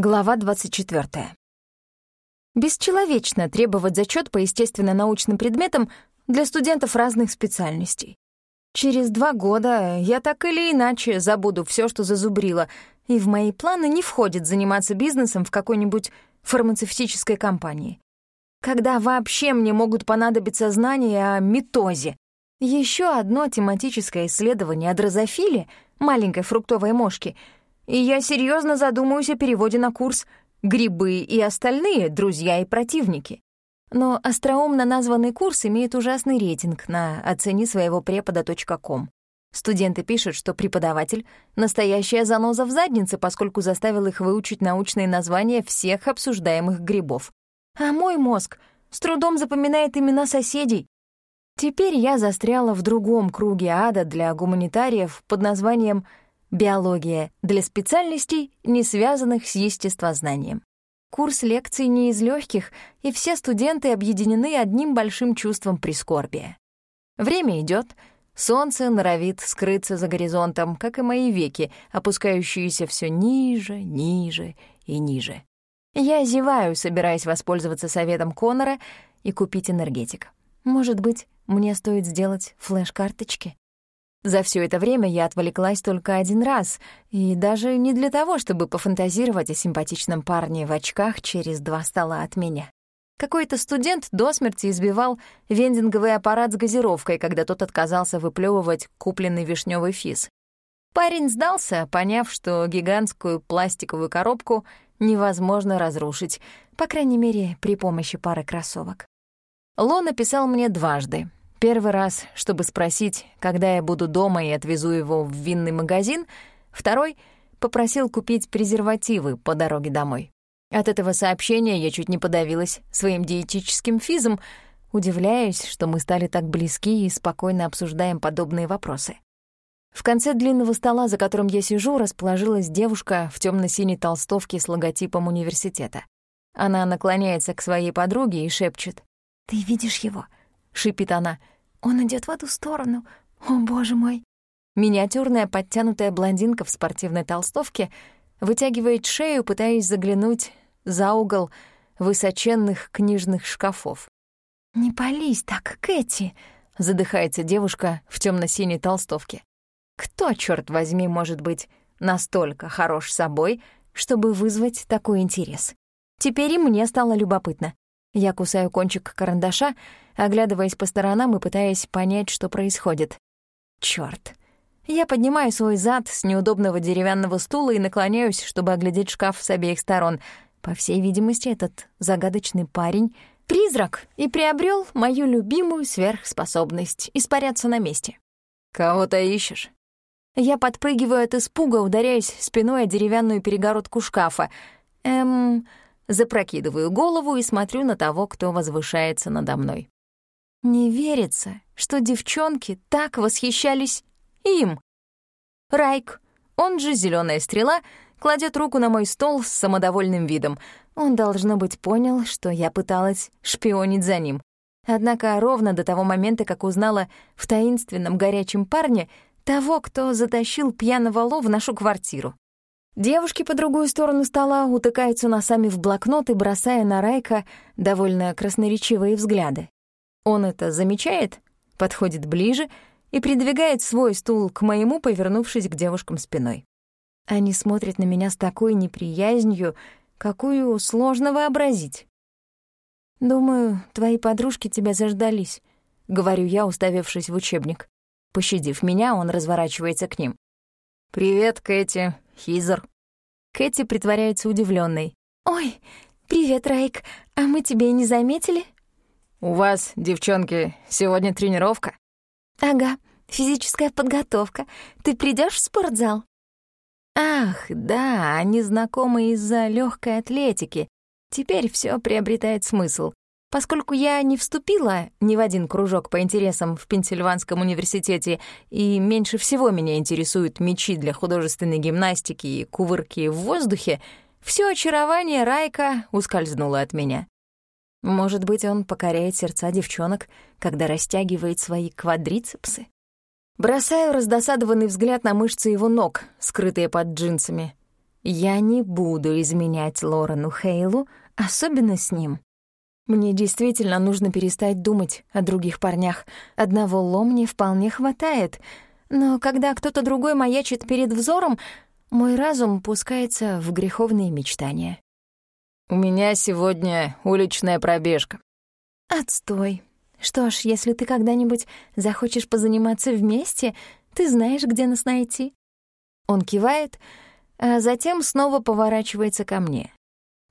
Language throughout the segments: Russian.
Глава 24. Бесчеловечно требовать зачет по естественно-научным предметам для студентов разных специальностей. Через два года я так или иначе забуду все, что зазубрила, и в мои планы не входит заниматься бизнесом в какой-нибудь фармацевтической компании. Когда вообще мне могут понадобиться знания о митозе? Еще одно тематическое исследование о дрозофиле, маленькой фруктовой мошке — и я серьезно задумаюсь о переводе на курс «Грибы и остальные друзья и противники». Но остроумно названный курс имеет ужасный рейтинг на оцени своего препода.ком. Студенты пишут, что преподаватель — настоящая заноза в заднице, поскольку заставил их выучить научные названия всех обсуждаемых грибов. А мой мозг с трудом запоминает имена соседей. Теперь я застряла в другом круге ада для гуманитариев под названием Биология для специальностей, не связанных с естествознанием. Курс лекций не из легких, и все студенты объединены одним большим чувством прискорбия. Время идет, солнце норовит скрыться за горизонтом, как и мои веки, опускающиеся все ниже, ниже и ниже. Я зеваю, собираясь воспользоваться советом Конора и купить энергетик. Может быть, мне стоит сделать флеш-карточки? За все это время я отвлеклась только один раз, и даже не для того, чтобы пофантазировать о симпатичном парне в очках через два стола от меня. Какой-то студент до смерти избивал вендинговый аппарат с газировкой, когда тот отказался выплевывать купленный вишневый физ. Парень сдался, поняв, что гигантскую пластиковую коробку невозможно разрушить, по крайней мере, при помощи пары кроссовок. Ло написал мне дважды, Первый раз, чтобы спросить, когда я буду дома и отвезу его в винный магазин. Второй — попросил купить презервативы по дороге домой. От этого сообщения я чуть не подавилась своим диетическим физом, удивляясь, что мы стали так близки и спокойно обсуждаем подобные вопросы. В конце длинного стола, за которым я сижу, расположилась девушка в темно синей толстовке с логотипом университета. Она наклоняется к своей подруге и шепчет. «Ты видишь его? Шипит она. «Он идет в эту сторону. О, боже мой!» Миниатюрная подтянутая блондинка в спортивной толстовке вытягивает шею, пытаясь заглянуть за угол высоченных книжных шкафов. «Не пались так, Кэти!» — задыхается девушка в темно синей толстовке. «Кто, черт возьми, может быть настолько хорош собой, чтобы вызвать такой интерес?» Теперь и мне стало любопытно. Я кусаю кончик карандаша, оглядываясь по сторонам и пытаясь понять, что происходит. Чёрт. Я поднимаю свой зад с неудобного деревянного стула и наклоняюсь, чтобы оглядеть шкаф с обеих сторон. По всей видимости, этот загадочный парень — призрак и приобрел мою любимую сверхспособность — испаряться на месте. «Кого-то ищешь?» Я подпрыгиваю от испуга, ударяясь спиной о деревянную перегородку шкафа. Эм... Запрокидываю голову и смотрю на того, кто возвышается надо мной. Не верится, что девчонки так восхищались им. Райк, он же зеленая стрела, кладет руку на мой стол с самодовольным видом. Он, должно быть, понял, что я пыталась шпионить за ним. Однако ровно до того момента, как узнала в таинственном горячем парне того, кто затащил пьяного Ло в нашу квартиру. Девушки по другую сторону стола утыкаются носами в блокнот и бросая на Райка довольно красноречивые взгляды. Он это замечает, подходит ближе и придвигает свой стул к моему, повернувшись к девушкам спиной. Они смотрят на меня с такой неприязнью, какую сложно вообразить. «Думаю, твои подружки тебя заждались», — говорю я, уставившись в учебник. Пощадив меня, он разворачивается к ним. «Привет, Кэти, Хизер». Кэти притворяется удивленной. «Ой, привет, Райк, а мы тебя и не заметили?» «У вас, девчонки, сегодня тренировка?» «Ага, физическая подготовка. Ты придешь в спортзал?» «Ах, да, они знакомы из-за легкой атлетики. Теперь все приобретает смысл. Поскольку я не вступила ни в один кружок по интересам в Пенсильванском университете, и меньше всего меня интересуют мячи для художественной гимнастики и кувырки в воздухе, все очарование Райка ускользнуло от меня. Может быть, он покоряет сердца девчонок, когда растягивает свои квадрицепсы? Бросаю раздосадованный взгляд на мышцы его ног, скрытые под джинсами. Я не буду изменять Лорену Хейлу, особенно с ним. Мне действительно нужно перестать думать о других парнях. Одного Ло мне вполне хватает. Но когда кто-то другой маячит перед взором, мой разум пускается в греховные мечтания. «У меня сегодня уличная пробежка». «Отстой. Что ж, если ты когда-нибудь захочешь позаниматься вместе, ты знаешь, где нас найти». Он кивает, а затем снова поворачивается ко мне.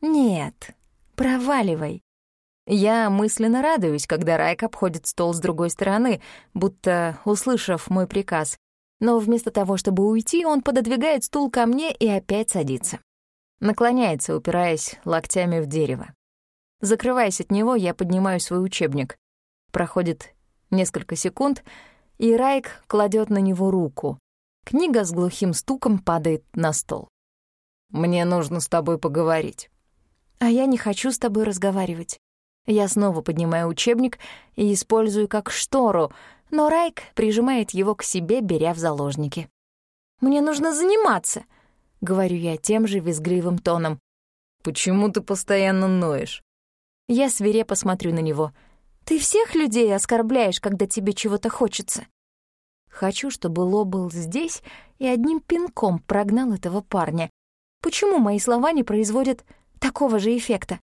«Нет, проваливай. Я мысленно радуюсь, когда Райк обходит стол с другой стороны, будто услышав мой приказ. Но вместо того, чтобы уйти, он пододвигает стул ко мне и опять садится. Наклоняется, упираясь локтями в дерево. Закрываясь от него, я поднимаю свой учебник. Проходит несколько секунд, и Райк кладет на него руку. Книга с глухим стуком падает на стол. «Мне нужно с тобой поговорить». «А я не хочу с тобой разговаривать». Я снова поднимаю учебник и использую как штору, но Райк прижимает его к себе, беря в заложники. «Мне нужно заниматься», — говорю я тем же визгливым тоном. «Почему ты постоянно ноешь?» Я свирепо смотрю на него. «Ты всех людей оскорбляешь, когда тебе чего-то хочется». Хочу, чтобы Ло был здесь и одним пинком прогнал этого парня. Почему мои слова не производят такого же эффекта?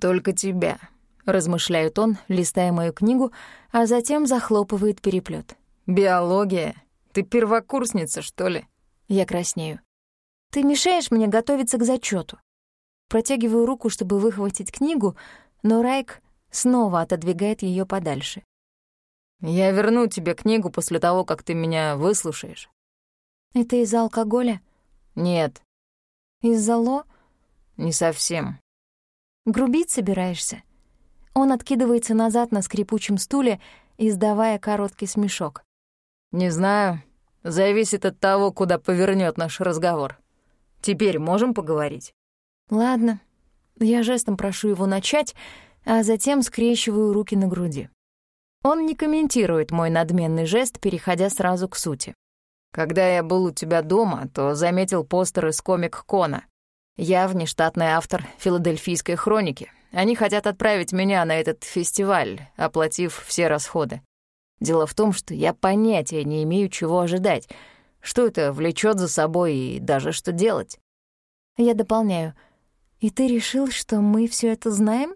«Только тебя», — размышляет он, листая мою книгу, а затем захлопывает переплет. «Биология? Ты первокурсница, что ли?» Я краснею. «Ты мешаешь мне готовиться к зачету. Протягиваю руку, чтобы выхватить книгу, но Райк снова отодвигает ее подальше. «Я верну тебе книгу после того, как ты меня выслушаешь». «Это из-за алкоголя?» «Нет». «Из-за Ло?» «Не совсем». «Грубить собираешься?» Он откидывается назад на скрипучем стуле, издавая короткий смешок. «Не знаю. Зависит от того, куда повернет наш разговор. Теперь можем поговорить?» «Ладно». Я жестом прошу его начать, а затем скрещиваю руки на груди. Он не комментирует мой надменный жест, переходя сразу к сути. «Когда я был у тебя дома, то заметил постер из комик-кона. Я внештатный автор филадельфийской хроники, они хотят отправить меня на этот фестиваль, оплатив все расходы. Дело в том, что я понятия не имею, чего ожидать, что это влечет за собой и даже что делать. Я дополняю. И ты решил, что мы все это знаем?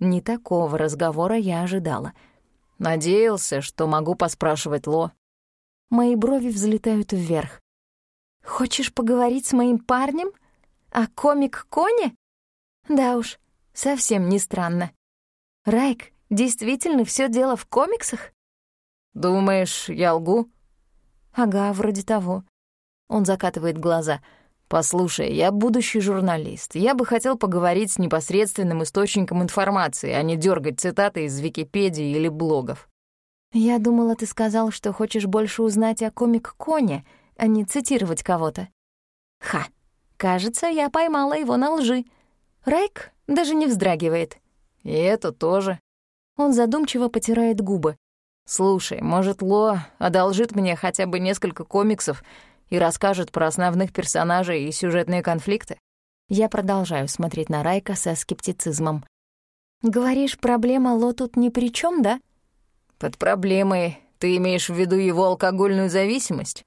Не такого разговора я ожидала. Надеялся, что могу поспрашивать Ло. Мои брови взлетают вверх. Хочешь поговорить с моим парнем? О комик-коне? Да уж, Совсем не странно. Райк, действительно все дело в комиксах? Думаешь, я лгу? Ага, вроде того. Он закатывает глаза. Послушай, я будущий журналист. Я бы хотел поговорить с непосредственным источником информации, а не дергать цитаты из Википедии или блогов. Я думала, ты сказал, что хочешь больше узнать о комик-коне, а не цитировать кого-то. Ха, кажется, я поймала его на лжи. Райк даже не вздрагивает. И это тоже. Он задумчиво потирает губы. Слушай, может, Ло одолжит мне хотя бы несколько комиксов и расскажет про основных персонажей и сюжетные конфликты? Я продолжаю смотреть на Райка со скептицизмом. Говоришь, проблема Ло тут ни при чем, да? Под проблемой ты имеешь в виду его алкогольную зависимость?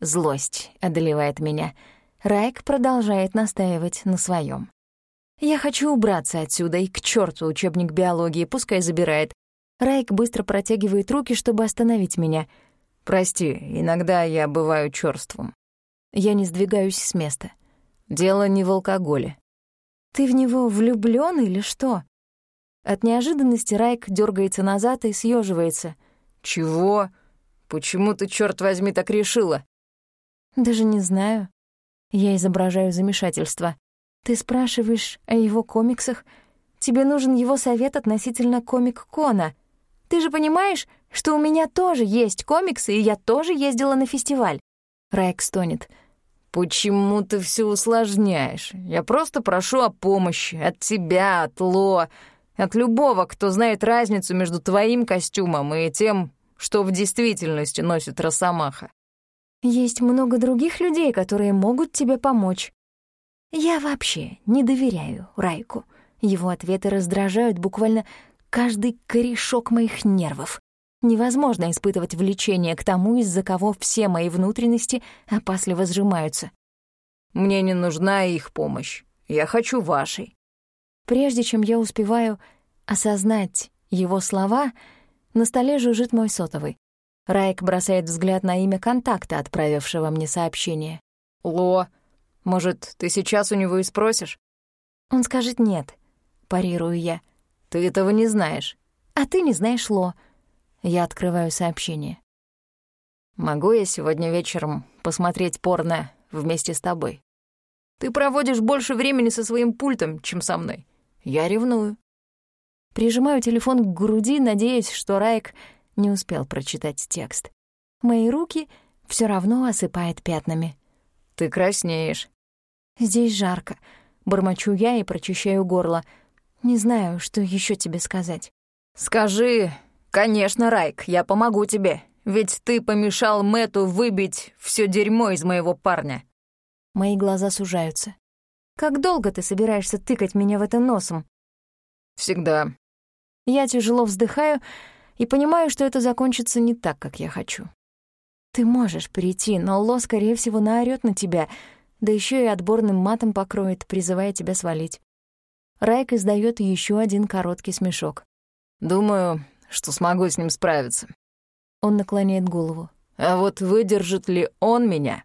Злость одолевает меня. Райк продолжает настаивать на своем. Я хочу убраться отсюда, и к черту учебник биологии, пускай забирает. Райк быстро протягивает руки, чтобы остановить меня. «Прости, иногда я бываю чёрством». Я не сдвигаюсь с места. Дело не в алкоголе. «Ты в него влюблён или что?» От неожиданности Райк дергается назад и съеживается. «Чего? Почему ты, черт возьми, так решила?» «Даже не знаю». Я изображаю замешательство. Ты спрашиваешь о его комиксах? Тебе нужен его совет относительно комик-кона. Ты же понимаешь, что у меня тоже есть комиксы, и я тоже ездила на фестиваль. Райк стонет. «Почему ты все усложняешь? Я просто прошу о помощи. От тебя, от Ло, от любого, кто знает разницу между твоим костюмом и тем, что в действительности носит Росомаха». «Есть много других людей, которые могут тебе помочь», Я вообще не доверяю Райку. Его ответы раздражают буквально каждый корешок моих нервов. Невозможно испытывать влечение к тому, из-за кого все мои внутренности опасливо сжимаются. Мне не нужна их помощь. Я хочу вашей. Прежде чем я успеваю осознать его слова, на столе жужжит мой сотовый. Райк бросает взгляд на имя контакта, отправившего мне сообщение. «Ло, может, ты сейчас у него и спросишь?» Он скажет «нет», парирую я. «Ты этого не знаешь». «А ты не знаешь Ло». Я открываю сообщение. «Могу я сегодня вечером посмотреть порно вместе с тобой? Ты проводишь больше времени со своим пультом, чем со мной. Я ревную». Прижимаю телефон к груди, надеясь, что Райк не успел прочитать текст. Мои руки все равно осыпает пятнами. «Ты краснеешь». «Здесь жарко», — бормочу я и прочищаю горло. «Не знаю, что еще тебе сказать». «Скажи, конечно, Райк, я помогу тебе, ведь ты помешал Мэту выбить все дерьмо из моего парня». Мои глаза сужаются. «Как долго ты собираешься тыкать меня в это носом?» «Всегда». Я тяжело вздыхаю и понимаю, что это закончится не так, как я хочу. Ты можешь прийти, но Ло, скорее всего, наорёт на тебя, да еще и отборным матом покроет, призывая тебя свалить. Райк издает еще один короткий смешок. «Думаю, что смогу с ним справиться». Он наклоняет голову. «А вот выдержит ли он меня?»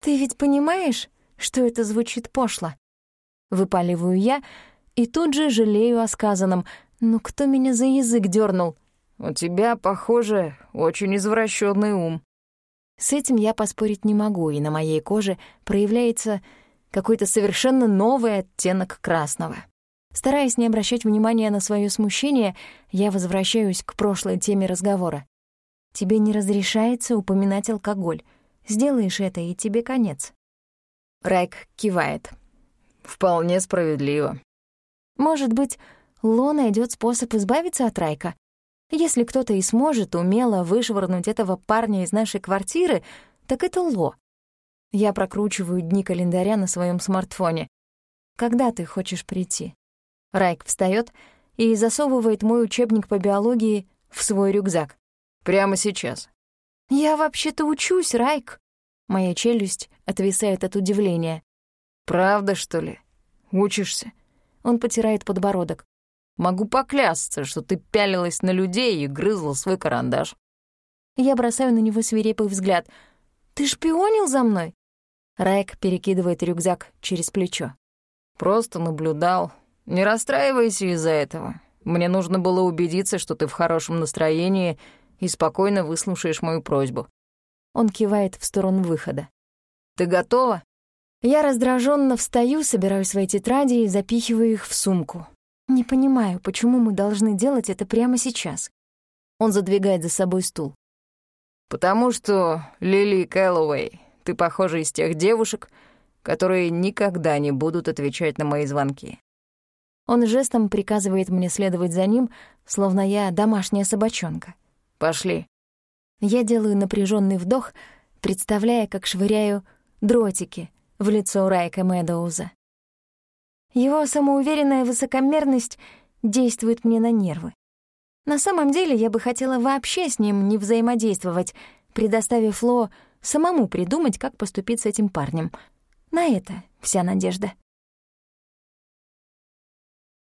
«Ты ведь понимаешь, что это звучит пошло?» Выпаливаю я и тут же жалею о сказанном. «Ну кто меня за язык дернул? У тебя, похоже, очень извращенный ум. С этим я поспорить не могу, и на моей коже проявляется какой-то совершенно новый оттенок красного. Стараясь не обращать внимания на свое смущение, я возвращаюсь к прошлой теме разговора. Тебе не разрешается упоминать алкоголь. Сделаешь это, и тебе конец. Райк кивает. Вполне справедливо. Может быть, Ло найдет способ избавиться от Райка? Если кто-то и сможет умело вышвырнуть этого парня из нашей квартиры, так это Ло. Я прокручиваю дни календаря на своем смартфоне. Когда ты хочешь прийти? Райк встает и засовывает мой учебник по биологии в свой рюкзак. Прямо сейчас. Я вообще-то учусь, Райк. Моя челюсть отвисает от удивления. Правда, что ли? Учишься? Он потирает подбородок. Могу поклясться, что ты пялилась на людей и грызла свой карандаш. Я бросаю на него свирепый взгляд. «Ты шпионил за мной?» Райк перекидывает рюкзак через плечо. «Просто наблюдал. Не расстраивайся из-за этого. Мне нужно было убедиться, что ты в хорошем настроении и спокойно выслушаешь мою просьбу». Он кивает в сторону выхода. «Ты готова?» Я раздраженно встаю, собираю свои тетради и запихиваю их в сумку. Не понимаю, почему мы должны делать это прямо сейчас. Он задвигает за собой стул. Потому что, Лили Кэллоуэй, ты похожа из тех девушек, которые никогда не будут отвечать на мои звонки. Он жестом приказывает мне следовать за ним, словно я домашняя собачонка. Пошли. Я делаю напряженный вдох, представляя, как швыряю дротики в лицо Райка Мэдоуза. Его самоуверенная высокомерность действует мне на нервы. На самом деле я бы хотела вообще с ним не взаимодействовать, предоставив Ло самому придумать, как поступить с этим парнем. На это вся надежда.